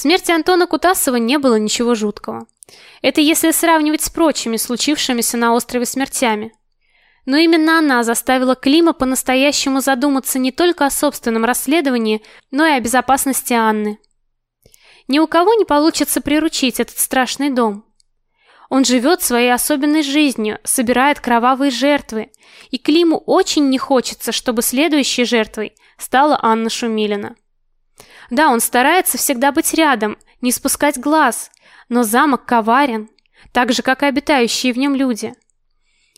Смерти Антона Кутасова не было ничего жуткого. Это если сравнивать с прочими случившимися на острове смертями. Но именно она заставила Клима по-настоящему задуматься не только о собственном расследовании, но и о безопасности Анны. Ни у кого не получится приручить этот страшный дом. Он живет своей особенной жизнью, собирает кровавые жертвы, и Климу очень не хочется, чтобы следующей жертвой стала Анна Шумилина. Да, он старается всегда быть рядом, не спускать глаз, но замок коварен, так же как и обитающие в нем люди.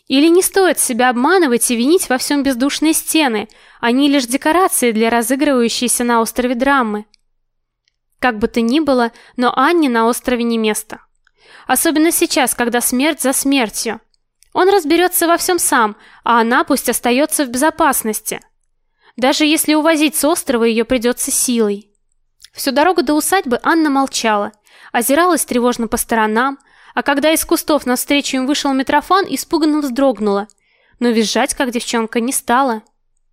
Или не стоит себя обманывать и винить во всем бездушные стены, они лишь декорации для разыгрывающейся на острове драмы. Как бы то ни было, но Анне на острове не место. Особенно сейчас, когда смерть за смертью. Он разберется во всем сам, а она пусть остается в безопасности. Даже если увозить с острова ее придется силой. Всю дорогу до усадьбы Анна молчала, озиралась тревожно по сторонам, а когда из кустов навстречу им вышел Митрофан, испуганно вздрогнула, но визжать, как девчонка, не стала.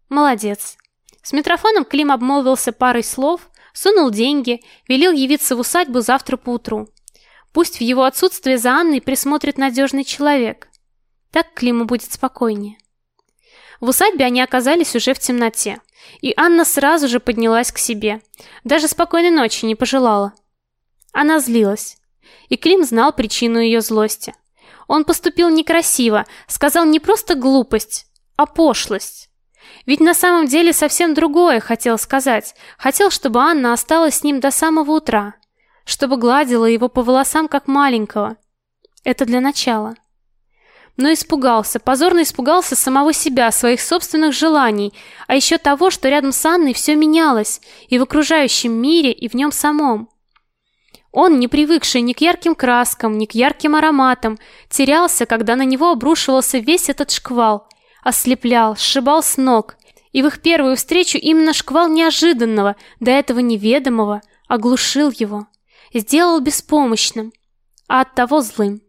Молодец. С Митрофаном Клим обмолвился парой слов, сунул деньги, велел явиться в усадьбу завтра поутру. Пусть в его отсутствие за Анной присмотрит надежный человек. Так Климу будет спокойнее. В усадьбе они оказались уже в темноте, и Анна сразу же поднялась к себе. Даже спокойной ночи не пожелала. Она злилась, и Клим знал причину ее злости. Он поступил некрасиво, сказал не просто глупость, а пошлость. Ведь на самом деле совсем другое хотел сказать. Хотел, чтобы Анна осталась с ним до самого утра чтобы гладила его по волосам как маленького. Это для начала. Но испугался, позорно испугался самого себя, своих собственных желаний, а еще того, что рядом с Анной все менялось, и в окружающем мире, и в нем самом. Он, не привыкший ни к ярким краскам, ни к ярким ароматам, терялся, когда на него обрушивался весь этот шквал, ослеплял, сшибал с ног. И в их первую встречу именно шквал неожиданного, до этого неведомого, оглушил его сделал беспомощным, а оттого злым.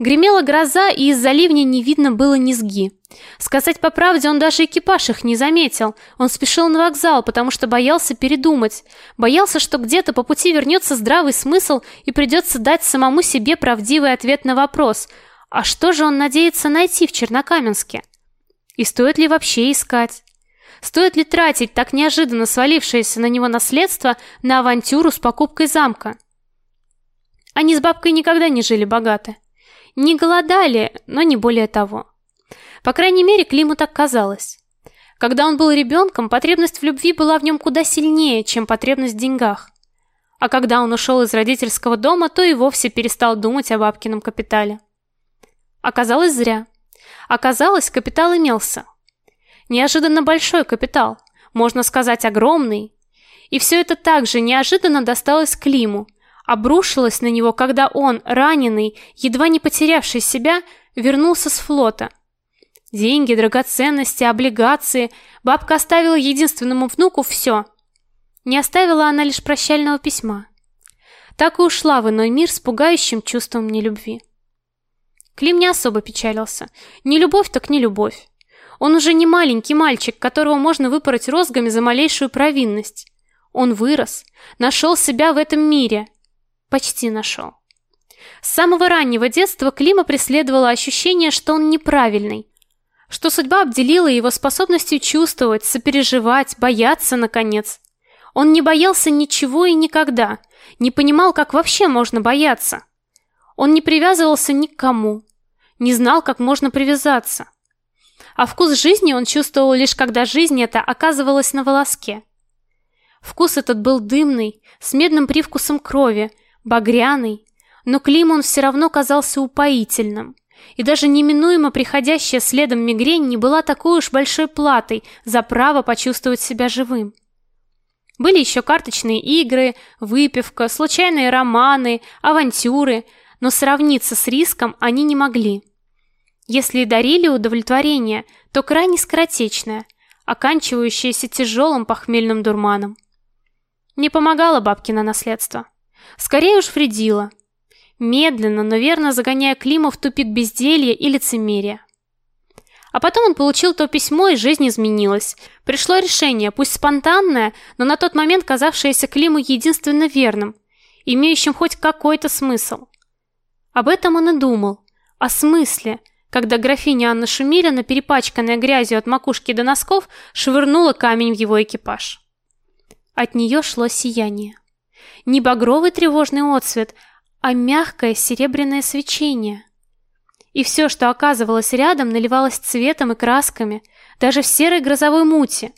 Гремела гроза, и из-за ливня не видно было низги. Сказать по правде, он даже экипаж их не заметил. Он спешил на вокзал, потому что боялся передумать. Боялся, что где-то по пути вернется здравый смысл и придется дать самому себе правдивый ответ на вопрос: а что же он надеется найти в Чернокаменске? И стоит ли вообще искать? Стоит ли тратить так неожиданно свалившееся на него наследство на авантюру с покупкой замка? Они с бабкой никогда не жили богато. Не голодали, но не более того. По крайней мере, Климу так казалось. Когда он был ребенком, потребность в любви была в нем куда сильнее, чем потребность в деньгах. А когда он ушел из родительского дома, то и вовсе перестал думать о бабкином капитале. Оказалось зря. Оказалось, капитал имелся. Неожиданно большой капитал, можно сказать, огромный. И все это также неожиданно досталось Климу, обрушилось на него, когда он, раненый, едва не потерявший себя, вернулся с флота. Деньги, драгоценности, облигации. Бабка оставила единственному внуку все. Не оставила она лишь прощального письма. Так и ушла в иной мир с пугающим чувством нелюбви. Клим не особо печалился. Не любовь так не любовь. Он уже не маленький мальчик, которого можно выпороть розгами за малейшую провинность. Он вырос, нашел себя в этом мире. Почти нашел. С самого раннего детства Клима преследовало ощущение, что он неправильный, что судьба обделила его способностью чувствовать, сопереживать, бояться наконец. Он не боялся ничего и никогда, не понимал, как вообще можно бояться. Он не привязывался ни к кому, не знал, как можно привязаться а вкус жизни он чувствовал лишь когда жизнь эта оказывалась на волоске. Вкус этот был дымный, с медным привкусом крови, багряный, но Клим он все равно казался упоительным. И даже неминуемо приходящая следом мигрень не была такой уж большой платой за право почувствовать себя живым. Были еще карточные игры, выпивка, случайные романы, авантюры, но сравниться с риском они не могли. Если и дарили удовлетворение, то крайне скоротечное, оканчивающееся тяжелым похмельным дурманом. Не помогало бабкино наследство. Скорее уж вредило. Медленно, но верно загоняя Клима в тупик безделья и лицемерия. А потом он получил то письмо, и жизнь изменилась. Пришло решение, пусть спонтанное, но на тот момент казавшееся Климу единственно верным, имеющим хоть какой-то смысл. Об этом он и думал, о смысле, когда графиня Анна Шумилина, перепачканная грязью от макушки до носков, швырнула камень в его экипаж. От нее шло сияние. Не багровый тревожный отсвет, а мягкое серебряное свечение. И все, что оказывалось рядом, наливалось цветом и красками, даже в серой грозовой мути.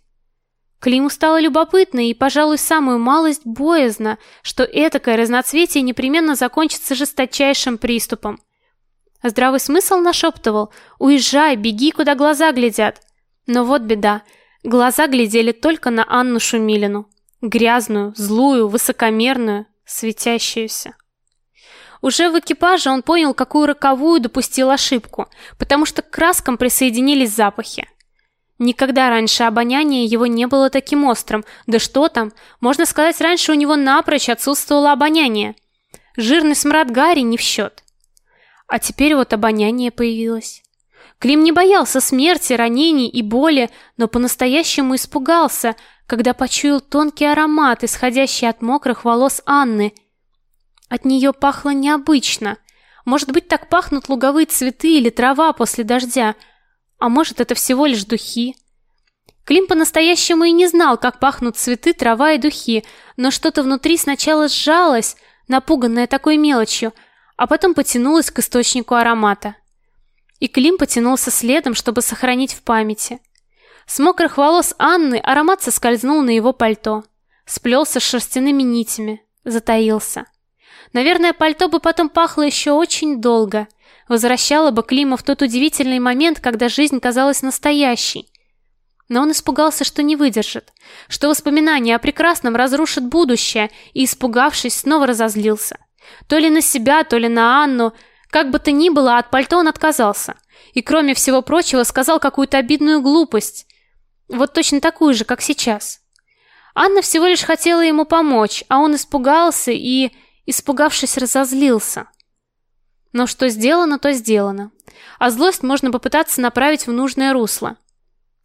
Климу стало любопытно и, пожалуй, самую малость боязно, что этакое разноцветие непременно закончится жесточайшим приступом. Здравый смысл нашептывал «Уезжай, беги, куда глаза глядят». Но вот беда. Глаза глядели только на Анну Шумилину. Грязную, злую, высокомерную, светящуюся. Уже в экипаже он понял, какую роковую допустил ошибку, потому что к краскам присоединились запахи. Никогда раньше обоняние его не было таким острым. Да что там, можно сказать, раньше у него напрочь отсутствовало обоняние. Жирный смрад Гарри не в счет. А теперь вот обоняние появилось. Клим не боялся смерти, ранений и боли, но по-настоящему испугался, когда почуял тонкий аромат, исходящий от мокрых волос Анны. От нее пахло необычно. Может быть, так пахнут луговые цветы или трава после дождя. А может, это всего лишь духи. Клим по-настоящему и не знал, как пахнут цветы, трава и духи, но что-то внутри сначала сжалось, напуганное такой мелочью – а потом потянулась к источнику аромата. И Клим потянулся следом, чтобы сохранить в памяти. С мокрых волос Анны аромат соскользнул на его пальто, сплелся с шерстяными нитями, затаился. Наверное, пальто бы потом пахло еще очень долго, возвращало бы Клима в тот удивительный момент, когда жизнь казалась настоящей. Но он испугался, что не выдержит, что воспоминания о прекрасном разрушат будущее, и, испугавшись, снова разозлился. То ли на себя, то ли на Анну. Как бы то ни было, от пальто он отказался. И кроме всего прочего сказал какую-то обидную глупость. Вот точно такую же, как сейчас. Анна всего лишь хотела ему помочь, а он испугался и, испугавшись, разозлился. Но что сделано, то сделано. А злость можно попытаться направить в нужное русло.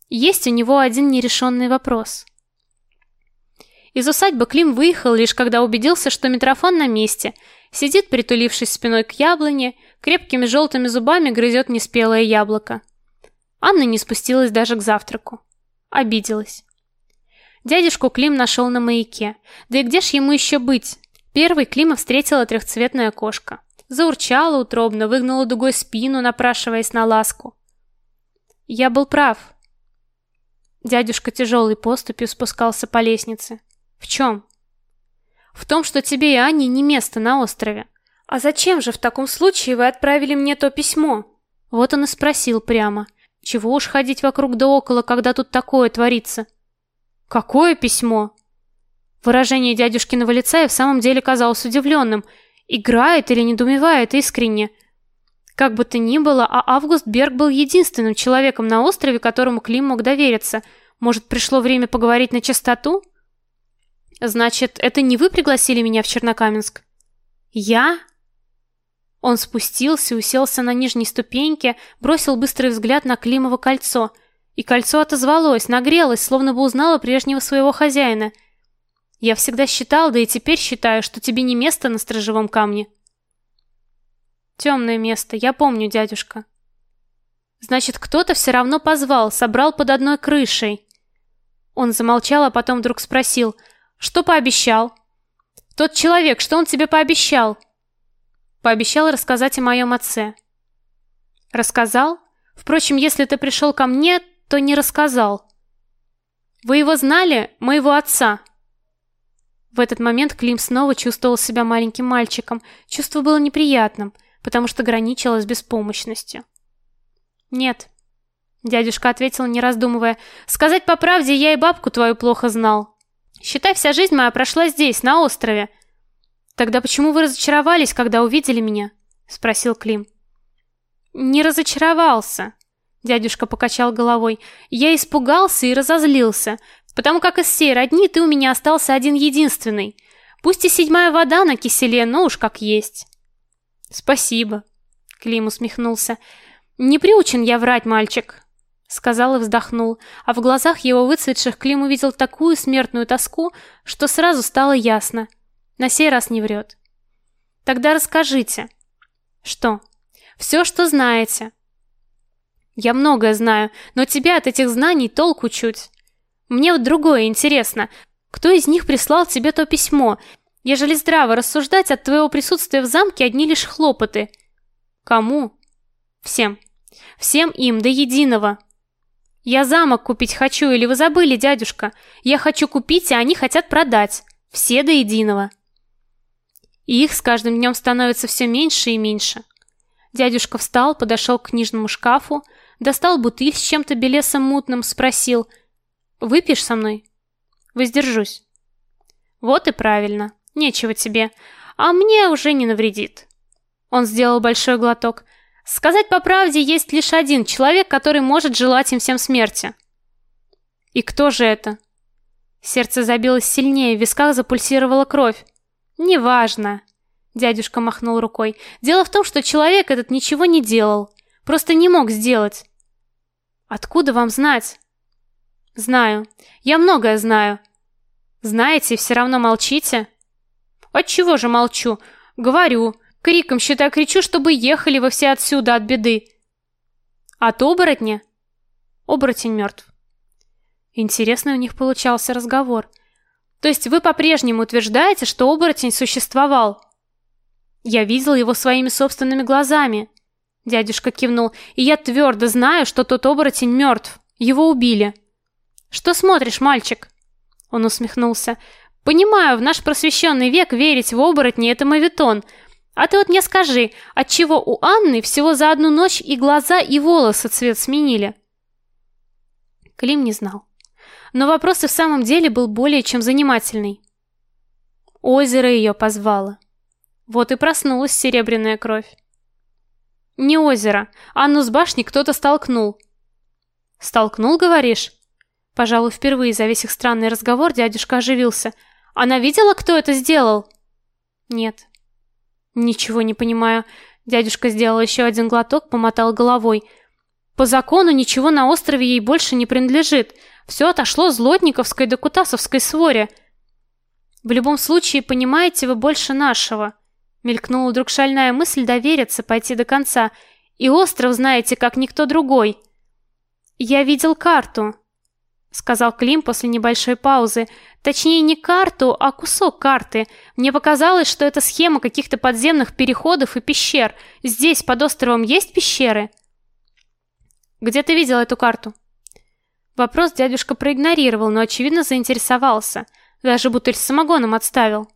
Есть у него один нерешенный вопрос. Из усадьбы Клим выехал лишь когда убедился, что Митрофан на месте – Сидит, притулившись спиной к яблоне, крепкими желтыми зубами грызет неспелое яблоко. Анна не спустилась даже к завтраку. Обиделась. Дядюшку Клим нашел на маяке. Да и где ж ему еще быть? Первый Клима встретила трехцветная кошка. Заурчала утробно, выгнула дугой спину, напрашиваясь на ласку. Я был прав. Дядюшка тяжелой поступью спускался по лестнице. В чем? В том, что тебе и Анне не место на острове. А зачем же в таком случае вы отправили мне то письмо? Вот он и спросил прямо. Чего уж ходить вокруг да около, когда тут такое творится? Какое письмо? Выражение дядюшкиного лица и в самом деле казалось удивленным. Играет или недоумевает искренне. Как бы то ни было, а Август Берг был единственным человеком на острове, которому Клим мог довериться. Может, пришло время поговорить на чистоту? Значит, это не вы пригласили меня в Чернокаменск? Я? Он спустился, уселся на нижней ступеньке, бросил быстрый взгляд на Климово кольцо, и кольцо отозвалось, нагрелось, словно бы узнало прежнего своего хозяина. Я всегда считал, да и теперь считаю, что тебе не место на стражевом камне. Темное место, я помню, дядюшка. Значит, кто-то все равно позвал, собрал под одной крышей. Он замолчал, а потом вдруг спросил: что пообещал? Тот человек, что он тебе пообещал? Пообещал рассказать о моем отце. Рассказал? Впрочем, если ты пришел ко мне, то не рассказал. Вы его знали, моего отца? В этот момент Клим снова чувствовал себя маленьким мальчиком. Чувство было неприятным, потому что граничило с беспомощностью. Нет. Дядюшка ответил, не раздумывая. Сказать по правде, я и бабку твою плохо знал. Считай, вся жизнь моя прошла здесь, на острове. Тогда почему вы разочаровались, когда увидели меня? спросил Клим. Не разочаровался, дядюшка покачал головой. Я испугался и разозлился, потому как из всей родни ты у меня остался один единственный. Пусть и седьмая вода на киселе, но уж как есть. Спасибо, Клим усмехнулся. Не приучен я врать, мальчик. Сказал и вздохнул, а в глазах его выцветших Клим увидел такую смертную тоску, что сразу стало ясно. На сей раз не врет. Тогда расскажите. Что? Все, что знаете. Я многое знаю, но тебя от этих знаний толку чуть. Мне вот другое интересно. Кто из них прислал тебе то письмо? Ежели здраво рассуждать, от твоего присутствия в замке одни лишь хлопоты. Кому? Всем. Всем им до единого. Я замок купить хочу, или вы забыли, дядюшка? Я хочу купить, а они хотят продать. Все до единого. И их с каждым днем становится все меньше и меньше. Дядюшка встал, подошел к книжному шкафу, достал бутыль с чем-то белесом мутным, спросил: "Выпьешь со мной?" "Воздержусь". "Вот и правильно. Нечего тебе, а мне уже не навредит". Он сделал большой глоток. Сказать по правде, есть лишь один человек, который может желать им всем смерти. И кто же это? Сердце забилось сильнее, в висках запульсировала кровь. Неважно. Дядюшка махнул рукой. Дело в том, что человек этот ничего не делал, просто не мог сделать. Откуда вам знать? Знаю. Я многое знаю. Знаете, все равно молчите. От чего же молчу? Говорю. Криком, считай, кричу, чтобы ехали вы все отсюда от беды. От оборотня? Оборотень мертв. Интересный у них получался разговор. То есть вы по-прежнему утверждаете, что оборотень существовал? Я видел его своими собственными глазами. Дядюшка кивнул. И я твердо знаю, что тот оборотень мертв. Его убили. Что смотришь, мальчик? Он усмехнулся. Понимаю, в наш просвещенный век верить в оборотни это моветон, а ты вот мне скажи, от чего у Анны всего за одну ночь и глаза, и волосы цвет сменили? Клим не знал. Но вопрос и в самом деле был более чем занимательный. Озеро ее позвало. Вот и проснулась серебряная кровь. Не озеро, Анну с башни кто-то столкнул. Столкнул, говоришь? Пожалуй, впервые за весь их странный разговор дядюшка оживился. Она видела, кто это сделал? Нет. Ничего не понимаю. Дядюшка сделал еще один глоток, помотал головой. По закону ничего на острове ей больше не принадлежит. Все отошло злотниковской да кутасовской своре. В любом случае, понимаете вы больше нашего. Мелькнула вдруг шальная мысль довериться, пойти до конца. И остров знаете, как никто другой. Я видел карту, сказал Клим после небольшой паузы. Точнее, не карту, а кусок карты. Мне показалось, что это схема каких-то подземных переходов и пещер. Здесь под островом есть пещеры? Где ты видел эту карту? Вопрос дядюшка проигнорировал, но очевидно заинтересовался. Даже бутыль с самогоном отставил.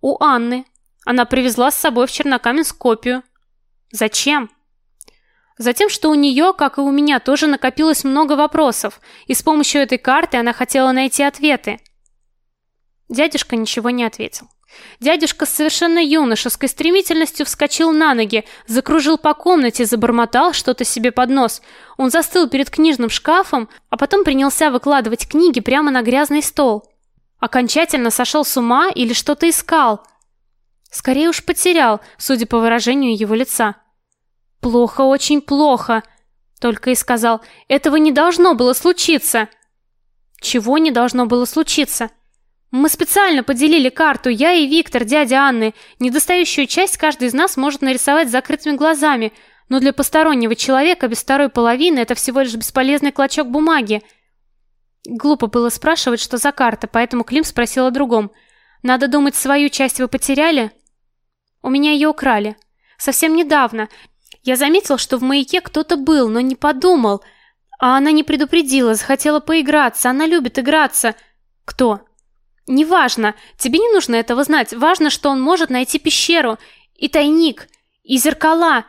У Анны. Она привезла с собой в Чернокаменск копию. Зачем? Затем, что у нее, как и у меня, тоже накопилось много вопросов, и с помощью этой карты она хотела найти ответы. Дядюшка ничего не ответил. Дядюшка с совершенно юношеской стремительностью вскочил на ноги, закружил по комнате, забормотал что-то себе под нос. Он застыл перед книжным шкафом, а потом принялся выкладывать книги прямо на грязный стол. Окончательно сошел с ума или что-то искал. Скорее уж потерял, судя по выражению его лица. Плохо, очень плохо, только и сказал. Этого не должно было случиться. Чего не должно было случиться? Мы специально поделили карту, я и Виктор, дядя Анны. Недостающую часть каждый из нас может нарисовать с закрытыми глазами, но для постороннего человека без второй половины это всего лишь бесполезный клочок бумаги. Глупо было спрашивать, что за карта, поэтому Клим спросил о другом. Надо думать, свою часть вы потеряли? У меня ее украли. Совсем недавно. Я заметил, что в маяке кто-то был, но не подумал. А она не предупредила, захотела поиграться. Она любит играться. Кто? Неважно. Тебе не нужно этого знать. Важно, что он может найти пещеру и тайник, и зеркала.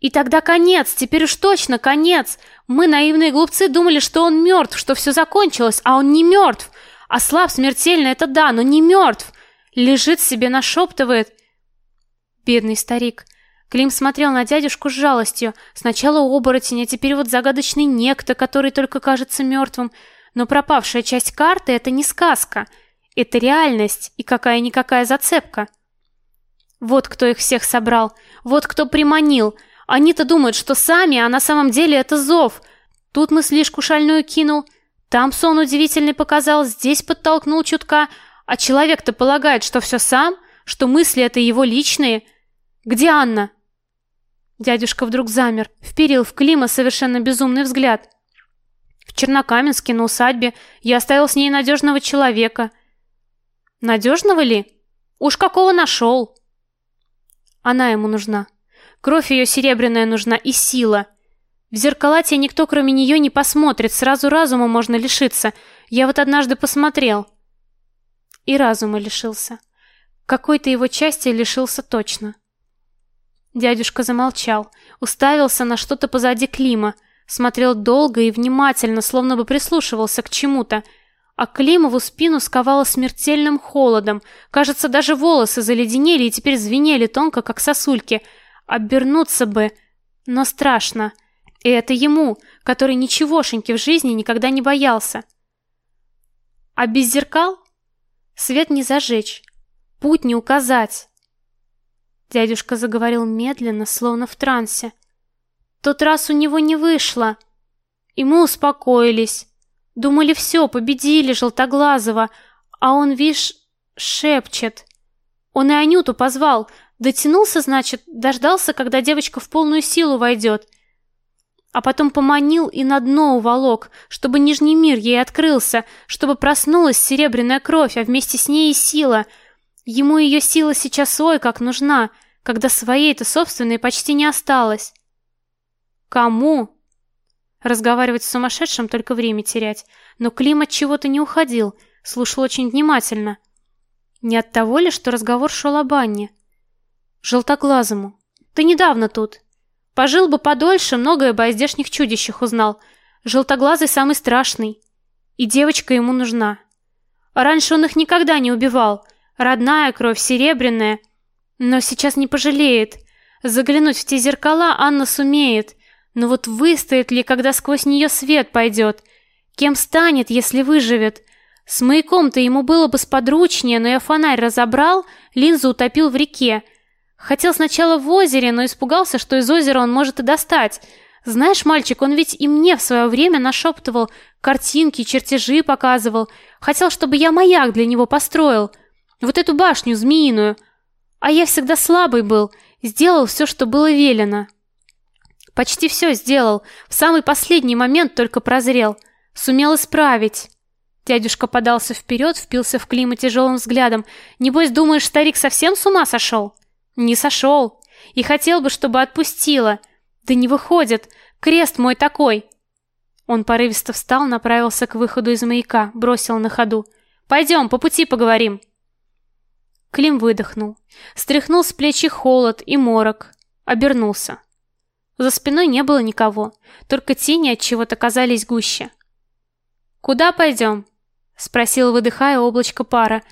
И тогда конец, теперь уж точно конец. Мы, наивные глупцы, думали, что он мертв, что все закончилось, а он не мертв. А слаб смертельно, это да, но не мертв. Лежит себе, нашептывает. Бедный старик. Клим смотрел на дядюшку с жалостью. Сначала оборотень, а теперь вот загадочный некто, который только кажется мертвым. Но пропавшая часть карты — это не сказка. Это реальность и какая-никакая зацепка. Вот кто их всех собрал. Вот кто приманил. Они-то думают, что сами, а на самом деле это зов. Тут мыслишку шальную кинул, там сон удивительный показал, здесь подтолкнул чутка, а человек-то полагает, что все сам, что мысли это его личные. Где Анна? Дядюшка вдруг замер, вперил в Клима совершенно безумный взгляд. В Чернокаменске на усадьбе я оставил с ней надежного человека. Надежного ли? Уж какого нашел. Она ему нужна. Кровь ее серебряная нужна и сила. В зеркалате никто, кроме нее, не посмотрит, сразу разума можно лишиться. Я вот однажды посмотрел. И разума лишился. Какой-то его части лишился точно. Дядюшка замолчал, уставился на что-то позади Клима, смотрел долго и внимательно, словно бы прислушивался к чему-то. А Климову спину сковало смертельным холодом. Кажется, даже волосы заледенели и теперь звенели тонко, как сосульки. Обернуться бы, но страшно. И это ему, который ничегошеньки в жизни никогда не боялся. А без зеркал свет не зажечь, путь не указать. Дядюшка заговорил медленно, словно в трансе. Тот раз у него не вышло. И мы успокоились. Думали, все, победили Желтоглазого, а он, вишь, шепчет. Он и Анюту позвал, дотянулся, значит, дождался, когда девочка в полную силу войдет а потом поманил и на дно уволок, чтобы нижний мир ей открылся, чтобы проснулась серебряная кровь, а вместе с ней и сила. Ему ее сила сейчас ой как нужна, когда своей-то собственной почти не осталось. Кому? Разговаривать с сумасшедшим только время терять, но Клим от чего-то не уходил, слушал очень внимательно. Не от того ли, что разговор шел об Анне? Желтоглазому. Ты недавно тут. Пожил бы подольше, многое бы о здешних чудищах узнал. Желтоглазый самый страшный. И девочка ему нужна. Раньше он их никогда не убивал. Родная кровь, серебряная. Но сейчас не пожалеет. Заглянуть в те зеркала Анна сумеет. Но вот выстоит ли, когда сквозь нее свет пойдет? Кем станет, если выживет? С маяком-то ему было бы сподручнее, но я фонарь разобрал, линзу утопил в реке. Хотел сначала в озере, но испугался, что из озера он может и достать. Знаешь, мальчик, он ведь и мне в свое время нашептывал, картинки, чертежи показывал. Хотел, чтобы я маяк для него построил. Вот эту башню змеиную. А я всегда слабый был, сделал все, что было велено. Почти все сделал. В самый последний момент только прозрел. Сумел исправить. Дядюшка подался вперед, впился в Клима тяжелым взглядом. Небось, думаешь, старик совсем с ума сошел? Не сошел. И хотел бы, чтобы отпустила. Да не выходит. Крест мой такой. Он порывисто встал, направился к выходу из маяка, бросил на ходу: "Пойдем, по пути поговорим". Клим выдохнул, стряхнул с плеч холод и морок, обернулся. За спиной не было никого, только тени от чего-то казались гуще. Куда пойдем?» — спросил, выдыхая облачко пара.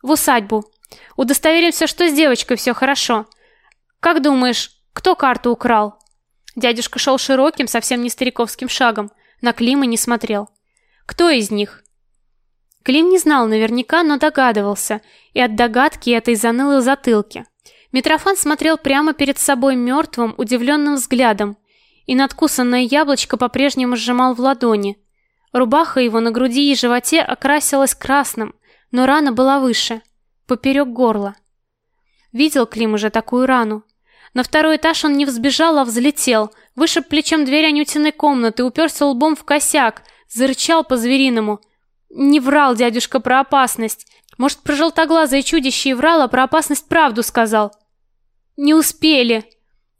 В усадьбу. Удостоверимся, что с девочкой все хорошо. Как думаешь, кто карту украл? Дядюшка шел широким, совсем не стариковским шагом, на Клима не смотрел. Кто из них? Клим не знал наверняка, но догадывался, и от догадки этой заныло в затылке. Митрофан смотрел прямо перед собой мертвым, удивленным взглядом, и надкусанное яблочко по-прежнему сжимал в ладони. Рубаха его на груди и животе окрасилась красным, но рана была выше поперек горла. Видел Клим уже такую рану. На второй этаж он не взбежал, а взлетел, вышиб плечом дверь Анютиной комнаты, уперся лбом в косяк, зарычал по-звериному. Не врал дядюшка про опасность. Может, про желтоглазое чудище и врал, а про опасность правду сказал. Не успели.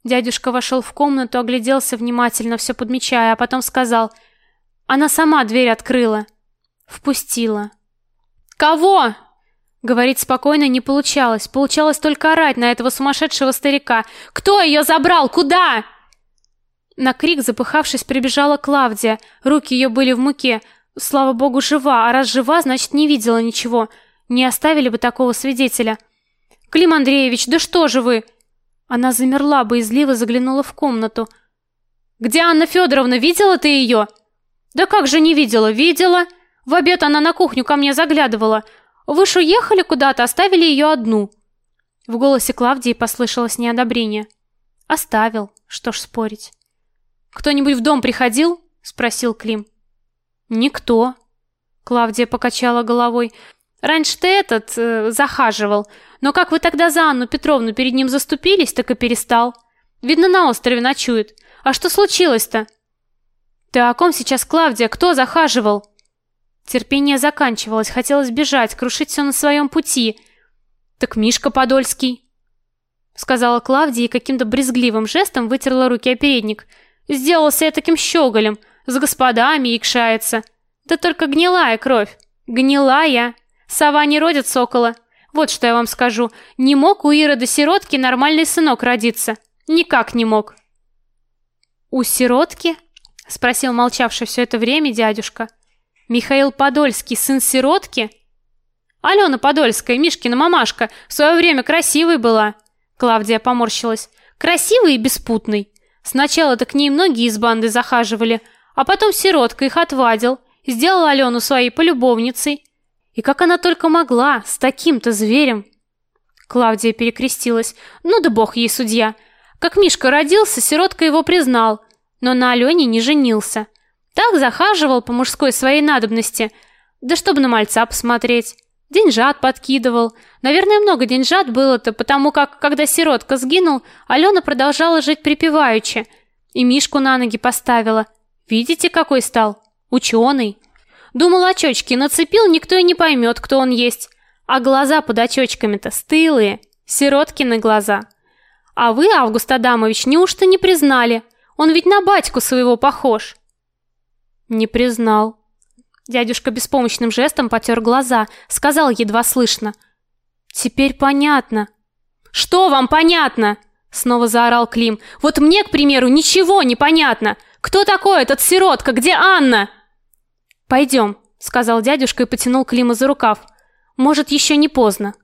Дядюшка вошел в комнату, огляделся внимательно, все подмечая, а потом сказал: "Она сама дверь открыла, впустила". "Кого?" Говорить спокойно не получалось. Получалось только орать на этого сумасшедшего старика. «Кто ее забрал? Куда?» На крик, запыхавшись, прибежала Клавдия. Руки ее были в муке. Слава богу, жива. А раз жива, значит, не видела ничего. Не оставили бы такого свидетеля. «Клим Андреевич, да что же вы?» Она замерла, боязливо заглянула в комнату. «Где Анна Федоровна? Видела ты ее?» «Да как же не видела? Видела. В обед она на кухню ко мне заглядывала. Вы ж уехали куда-то, оставили ее одну. В голосе Клавдии послышалось неодобрение. Оставил. Что ж спорить. Кто-нибудь в дом приходил? спросил Клим. Никто. Клавдия покачала головой. Раньше ты этот э, захаживал, но как вы тогда за Анну Петровну перед ним заступились, так и перестал. Видно, на острове ночует. А что случилось-то? Ты о ком сейчас, Клавдия? Кто захаживал? Терпение заканчивалось, хотелось бежать, крушить все на своем пути. Так Мишка Подольский, сказала Клавдия и каким-то брезгливым жестом вытерла руки о передник. Сделался я таким щеголем, с господами икшается. Да только гнилая кровь. Гнилая. Сова не родит сокола. Вот что я вам скажу. Не мог у Ирода сиротки нормальный сынок родиться. Никак не мог. У сиротки? спросил молчавший все это время дядюшка. Михаил Подольский, сын сиротки? Алена Подольская, Мишкина мамашка, в свое время красивой была. Клавдия поморщилась. Красивый и беспутный. Сначала-то к ней многие из банды захаживали, а потом сиротка их отвадил, сделал Алену своей полюбовницей. И как она только могла с таким-то зверем? Клавдия перекрестилась. Ну да бог ей судья. Как Мишка родился, сиротка его признал, но на Алене не женился. Так захаживал по мужской своей надобности, да чтобы на мальца посмотреть. Деньжат подкидывал. Наверное, много деньжат было-то, потому как, когда сиротка сгинул, Алена продолжала жить припеваючи. И Мишку на ноги поставила. Видите, какой стал? Ученый. Думал, очечки нацепил, никто и не поймет, кто он есть. А глаза под очечками-то стылые, сироткины глаза. А вы, Август Адамович, неужто не признали? Он ведь на батьку своего похож. Не признал. Дядюшка беспомощным жестом потер глаза, сказал едва слышно: "Теперь понятно". "Что вам понятно?" снова заорал Клим. "Вот мне, к примеру, ничего не понятно. Кто такой этот сиротка? Где Анна?" «Пойдем», — сказал дядюшка и потянул Клима за рукав. «Может, еще не поздно».